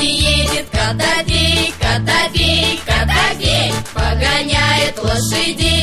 едет катавей, катавей, катавей, погоняет лошадей.